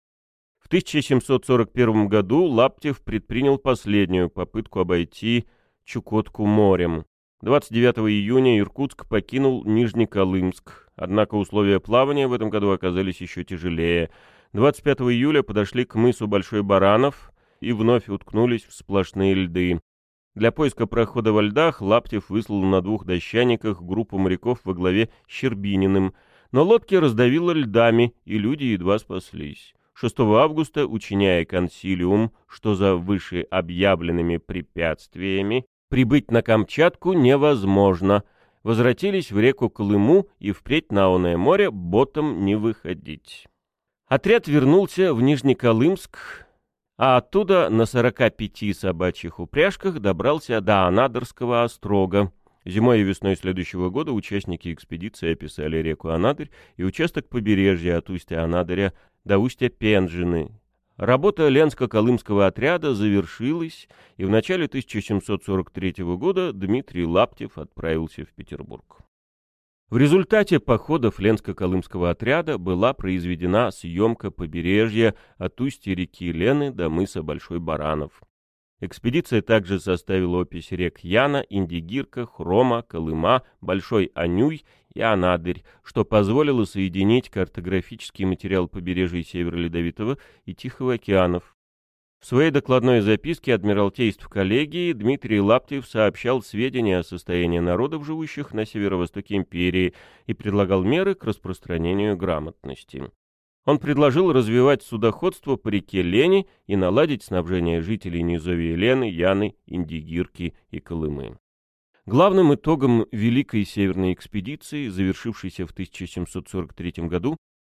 В 1741 году Лаптев предпринял последнюю попытку обойти Чукотку морем. 29 июня Иркутск покинул Нижнеколымск, однако условия плавания в этом году оказались еще тяжелее. 25 июля подошли к мысу Большой Баранов и вновь уткнулись в сплошные льды. Для поиска прохода во льдах Лаптев выслал на двух дощаниках группу моряков во главе с Щербининым, но лодки раздавило льдами, и люди едва спаслись. 6 августа, учиняя консилиум, что за вышеобъявленными препятствиями прибыть на Камчатку невозможно, возвратились в реку Колыму и впредь на Оное море ботом не выходить. Отряд вернулся в Нижнеколымск, а оттуда на 45 собачьих упряжках добрался до Анадырского острога. Зимой и весной следующего года участники экспедиции описали реку Анадырь и участок побережья от устья Анадыря до устья Пенджины. Работа Ленско-Колымского отряда завершилась, и в начале 1743 года Дмитрий Лаптев отправился в Петербург. В результате походов Ленско-Колымского отряда была произведена съемка побережья от устья реки Лены до мыса Большой Баранов. Экспедиция также составила опись рек Яна, Индигирка, Хрома, Колыма, Большой Анюй и Анадырь, что позволило соединить картографический материал побережья Северо-Ледовитого и Тихого океанов в своей докладной записке Адмиралтейств коллегии Дмитрий Лаптев сообщал сведения о состоянии народов, живущих на северо-востоке империи, и предлагал меры к распространению грамотности. Он предложил развивать судоходство по реке Лени и наладить снабжение жителей низовья Лены, Яны, Индигирки и Колымы. Главным итогом Великой Северной экспедиции, завершившейся в 1743 году,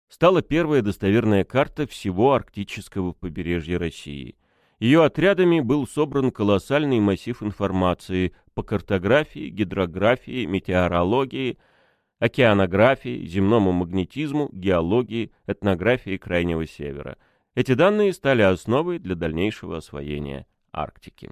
стала первая достоверная карта всего арктического побережья России. Ее отрядами был собран колоссальный массив информации по картографии, гидрографии, метеорологии, океанографии, земному магнетизму, геологии, этнографии Крайнего Севера. Эти данные стали основой для дальнейшего освоения Арктики.